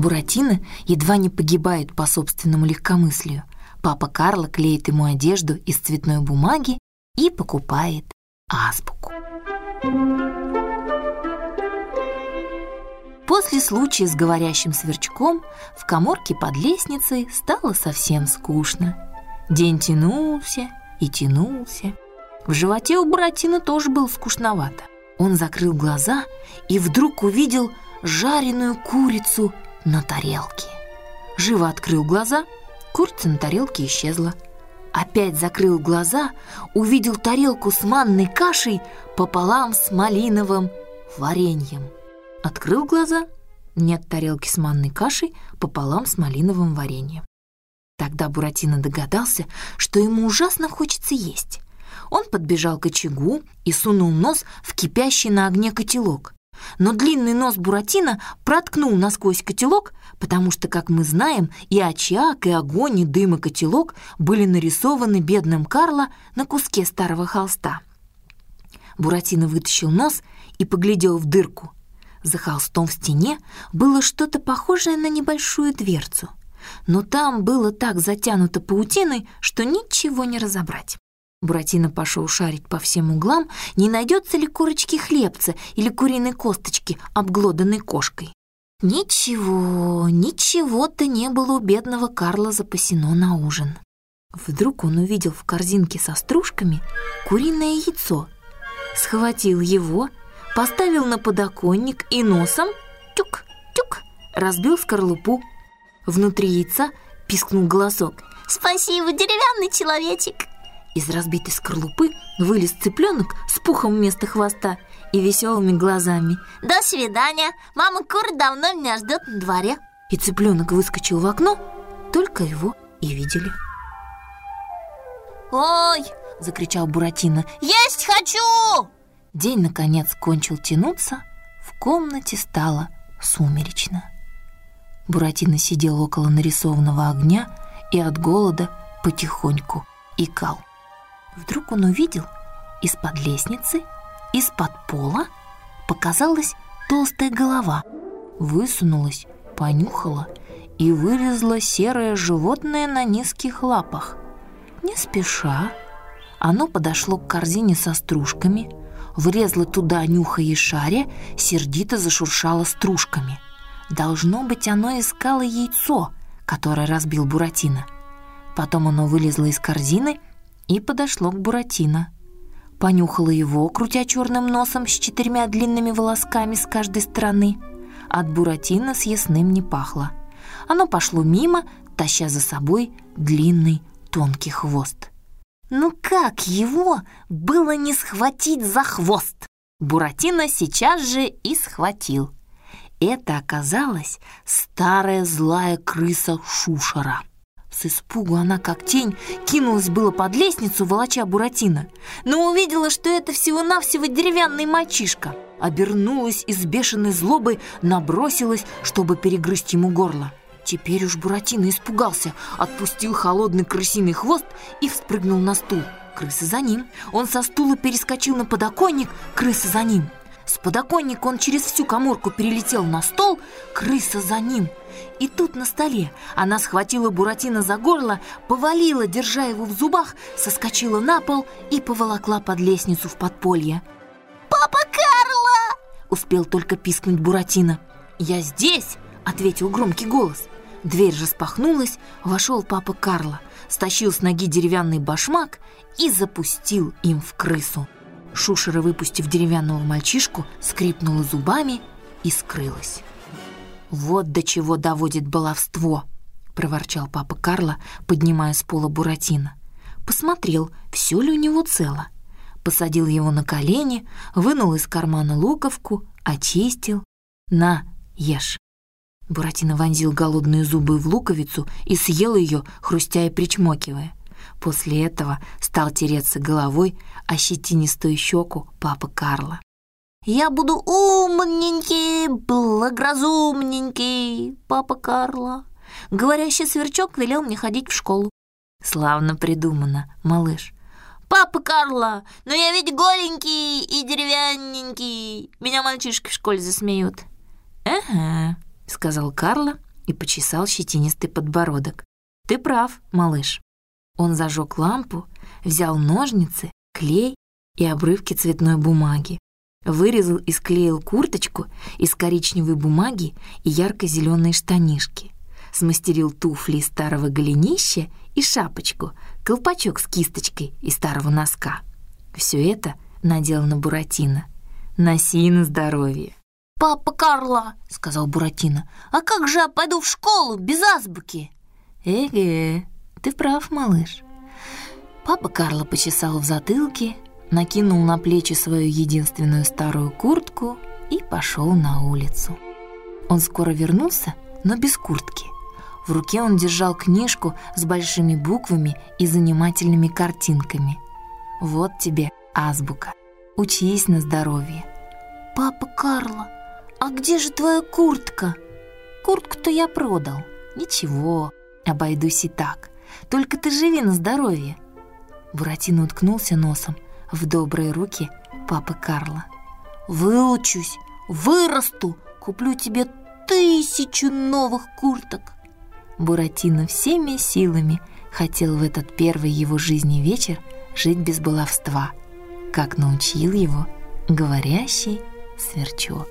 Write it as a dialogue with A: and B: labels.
A: Буратино едва не погибает по собственному легкомыслию. Папа Карло клеит ему одежду из цветной бумаги и покупает азбуку. После случая с говорящим сверчком в коморке под лестницей стало совсем скучно. День тянулся и тянулся. В животе у Буратино тоже было скучновато. Он закрыл глаза и вдруг увидел жареную курицу на тарелке. Живо открыл глаза, курица на тарелке исчезла. Опять закрыл глаза, увидел тарелку с манной кашей пополам с малиновым вареньем. Открыл глаза, нет тарелки с манной кашей пополам с малиновым вареньем. Тогда Буратино догадался, что ему ужасно хочется есть. Он подбежал к очагу и сунул нос в кипящий на огне котелок. Но длинный нос Буратино проткнул насквозь котелок, потому что, как мы знаем, и очаг, и огонь, и дым, и котелок были нарисованы бедным Карло на куске старого холста. Буратино вытащил нос и поглядел в дырку. За холстом в стене было что-то похожее на небольшую дверцу. Но там было так затянуто паутиной, что ничего не разобрать. Буратино пошел шарить по всем углам, не найдется ли курочки хлебца или куриной косточки, обглоданной кошкой. Ничего, ничего-то не было у бедного Карла запасено на ужин. Вдруг он увидел в корзинке со стружками куриное яйцо, схватил его, поставил на подоконник и носом тюк-тюк разбил скорлупу. Внутри яйца пискнул голосок. «Спасибо, деревянный человечек!» Из разбитой скорлупы вылез цыпленок с пухом вместо хвоста и веселыми глазами. «До свидания! Мама кур давно меня ждет на дворе!» И цыпленок выскочил в окно, только его и видели. «Ой!» – закричал Буратино. «Есть хочу!» День, наконец, кончил тянуться, в комнате стало сумеречно. Буратино сидел около нарисованного огня и от голода потихоньку икал. Вдруг он увидел из-под лестницы, из-под пола показалась толстая голова, высунулась, понюхала и вылезло серое животное на низких лапах. Не спеша, оно подошло к корзине со стружками, влезло туда, нюхая и шаря, сердито зашуршало стружками. Должно быть, оно искало яйцо, которое разбил Буратино. Потом оно вылезло из корзины и подошло к Буратино. Понюхала его, крутя черным носом с четырьмя длинными волосками с каждой стороны. От Буратино с ясным не пахло. Оно пошло мимо, таща за собой длинный тонкий хвост. Ну как его было не схватить за хвост? Буратино сейчас же и схватил. Это оказалась старая злая крыса Шушера. С испугу она, как тень, кинулась было под лестницу, волоча Буратино, но увидела, что это всего-навсего деревянный мальчишка. Обернулась и с бешеной злобой набросилась, чтобы перегрызть ему горло. Теперь уж Буратино испугался, отпустил холодный крысиный хвост и вспрыгнул на стул. Крыса за ним. Он со стула перескочил на подоконник, крыса за ним. С подоконника он через всю коморку перелетел на стол, крыса за ним. И тут на столе она схватила Буратино за горло, повалила, держа его в зубах, соскочила на пол и поволокла под лестницу в подполье. «Папа Карло!» — успел только пискнуть Буратино. «Я здесь!» — ответил громкий голос. Дверь распахнулась, вошел папа Карло, стащил с ноги деревянный башмак и запустил им в крысу. Шушера, выпустив деревянного мальчишку, скрипнула зубами и скрылась. «Вот до чего доводит баловство!» — проворчал папа Карло, поднимая с пола Буратино. Посмотрел, все ли у него цело. Посадил его на колени, вынул из кармана луковку, очистил. «На, ешь!» Буратино вонзил голодные зубы в луковицу и съел ее, хрустя и причмокивая. После этого стал тереться головой о щетинистую щеку папы Карла. «Я буду умненький, благоразумненький, папа Карла. Говорящий сверчок велел мне ходить в школу». «Славно придумано, малыш». «Папа Карла, но я ведь голенький и деревянненький. Меня мальчишки в школе засмеют». «Ага», — сказал Карла и почесал щетинистый подбородок. «Ты прав, малыш». Он зажег лампу, взял ножницы, клей и обрывки цветной бумаги. Вырезал и склеил курточку из коричневой бумаги и ярко-зеленые штанишки. Смастерил туфли из старого голенища и шапочку, колпачок с кисточкой из старого носка. Все это надел на Буратино. «Носи на здоровье!»
B: «Папа Карла!» — сказал Буратино. «А как же я пойду в школу без азбуки?»
A: «Эге, ты прав, малыш». Папа Карло почесал в затылке, накинул на плечи свою единственную старую куртку и пошел на улицу. Он скоро вернулся, но без куртки. В руке он держал книжку с большими буквами и занимательными картинками. «Вот тебе азбука. Учись на здоровье».
B: «Папа Карло, а где же твоя куртка?»
A: «Куртку-то я продал. Ничего, обойдусь и так. Только ты живи на здоровье». Буратино уткнулся носом в добрые руки папы Карла.
B: «Выучусь, вырасту, куплю тебе тысячу новых курток!»
A: Буратино всеми силами хотел в этот первый его жизни вечер жить без баловства, как научил его говорящий сверчок.